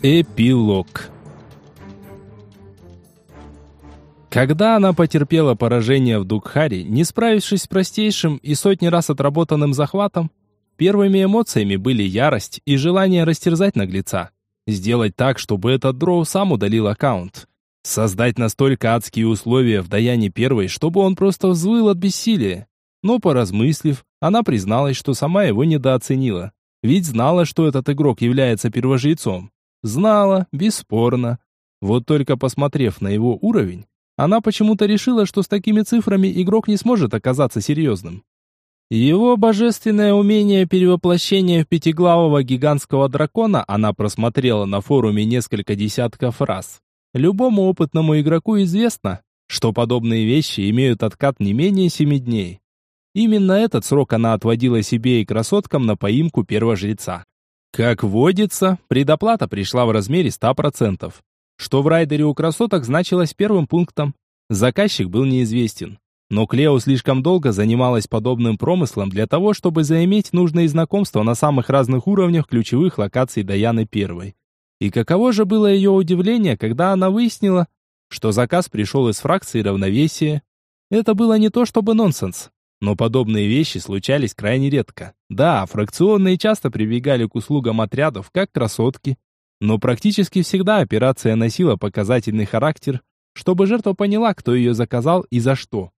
Эпилог Когда она потерпела поражение в Дукхаре, не справившись с простейшим и сотни раз отработанным захватом, первыми эмоциями были ярость и желание растерзать наглеца. Сделать так, чтобы этот дроу сам удалил аккаунт. Создать настолько адские условия в Даяне Первой, чтобы он просто взвыл от бессилия. Но, поразмыслив, она призналась, что сама его недооценила. Ведь знала, что этот игрок является первожрецом. Знала, бесспорно. Вот только посмотрев на его уровень, она почему-то решила, что с такими цифрами игрок не сможет оказаться серьезным. Его божественное умение перевоплощения в пятиглавого гигантского дракона она просмотрела на форуме несколько десятков раз. Любому опытному игроку известно, что подобные вещи имеют откат не менее семи дней. Именно этот срок она отводила себе и красоткам на поимку первого жреца. Как водится, предоплата пришла в размере 100%, что в райдере у красоток значилось первым пунктом. Заказчик был неизвестен. Но Клео слишком долго занималась подобным промыслом для того, чтобы заиметь нужные знакомства на самых разных уровнях ключевых локаций Даяны Первой. И каково же было ее удивление, когда она выяснила, что заказ пришел из фракции равновесия. Это было не то чтобы нонсенс, но подобные вещи случались крайне редко. Да, фракционные часто прибегали к услугам отрядов, как красотки. Но практически всегда операция носила показательный характер, чтобы жертва поняла, кто ее заказал и за что.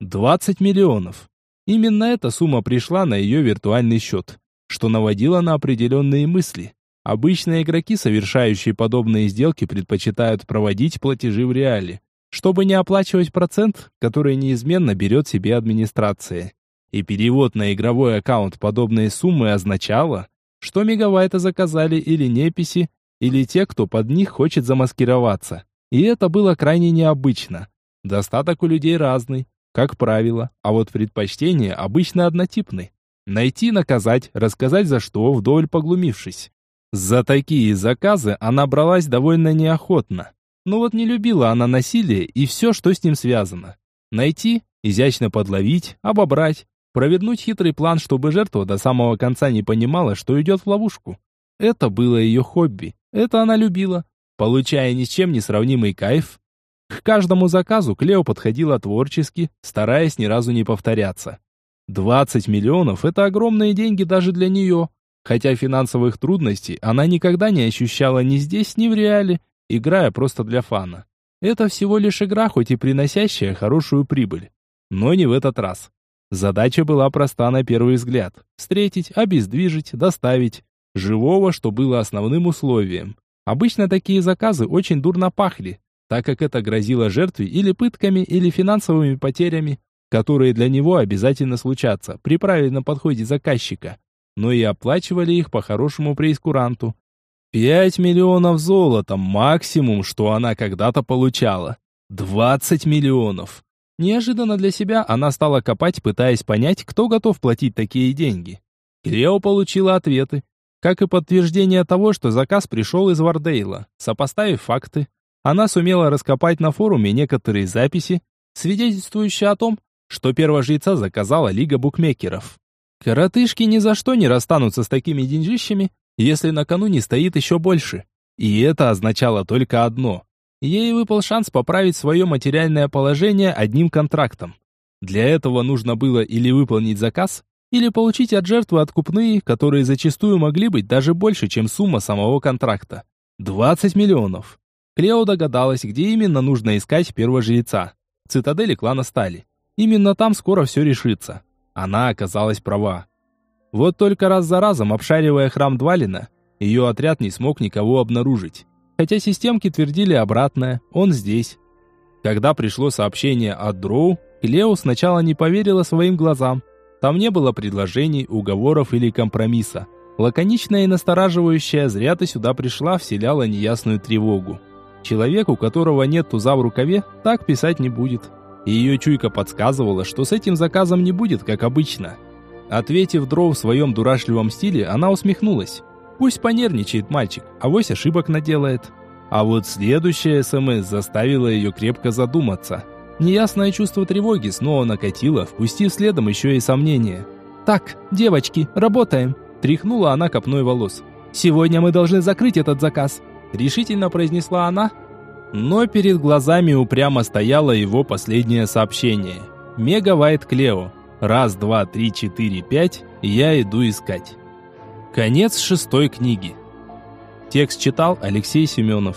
20 миллионов. Именно эта сумма пришла на ее виртуальный счет, что наводило на определенные мысли. Обычно игроки, совершающие подобные сделки, предпочитают проводить платежи в реале чтобы не оплачивать процент, который неизменно берет себе администрация. И перевод на игровой аккаунт подобной суммы означало, что мегабайты заказали или неписи, или те, кто под них хочет замаскироваться. И это было крайне необычно. Достаток у людей разный, как правило, а вот предпочтения обычно однотипны. Найти, наказать, рассказать за что, вдоль поглумившись. За такие заказы она бралась довольно неохотно. Но вот не любила она насилие и все, что с ним связано. Найти, изящно подловить, обобрать, провернуть хитрый план, чтобы жертва до самого конца не понимала, что идет в ловушку. Это было ее хобби, это она любила, получая ни с чем не сравнимый кайф. К каждому заказу Клео подходила творчески, стараясь ни разу не повторяться. 20 миллионов – это огромные деньги даже для нее, хотя финансовых трудностей она никогда не ощущала ни здесь, ни в реале, играя просто для фана. Это всего лишь игра, хоть и приносящая хорошую прибыль. Но не в этот раз. Задача была проста на первый взгляд. Встретить, обездвижить, доставить. Живого, что было основным условием. Обычно такие заказы очень дурно пахли, так как это грозило жертве или пытками, или финансовыми потерями, которые для него обязательно случатся при правильном подходе заказчика, но и оплачивали их по хорошему преискуранту, Пять миллионов золотом максимум, что она когда-то получала. Двадцать миллионов. Неожиданно для себя она стала копать, пытаясь понять, кто готов платить такие деньги. Клео получила ответы, как и подтверждение того, что заказ пришел из Вардейла. Сопоставив факты, она сумела раскопать на форуме некоторые записи, свидетельствующие о том, что первого заказала Лига букмекеров. Коротышки ни за что не расстанутся с такими деньжищами, если накануне стоит еще больше. И это означало только одно. Ей выпал шанс поправить свое материальное положение одним контрактом. Для этого нужно было или выполнить заказ, или получить от жертвы откупные, которые зачастую могли быть даже больше, чем сумма самого контракта. 20 миллионов. Клео догадалась, где именно нужно искать первого жреца. В цитадели клана Стали. Именно там скоро все решится. Она оказалась права. Вот только раз за разом, обшаривая храм Двалина, ее отряд не смог никого обнаружить. Хотя системки твердили обратное, он здесь. Когда пришло сообщение от Дроу, Клео сначала не поверила своим глазам. Там не было предложений, уговоров или компромисса. Лаконичная и настораживающая «зря ты сюда пришла» вселяла неясную тревогу. Человек, у которого нет туза в рукаве, так писать не будет. Ее чуйка подсказывала, что с этим заказом не будет, как обычно – Ответив Дроу в своем дурашливом стиле, она усмехнулась. Пусть понервничает мальчик, авось ошибок наделает. А вот следующая СМС заставила ее крепко задуматься. Неясное чувство тревоги снова накатило, впустив следом еще и сомнения. «Так, девочки, работаем!» Тряхнула она копной волос. «Сегодня мы должны закрыть этот заказ. решительно произнесла она, но перед глазами упрямо стояло его последнее сообщение. Мегавайт Клео. Раз, два, три, четыре, пять. Я иду искать. Конец шестой книги. Текст читал Алексей Семенов.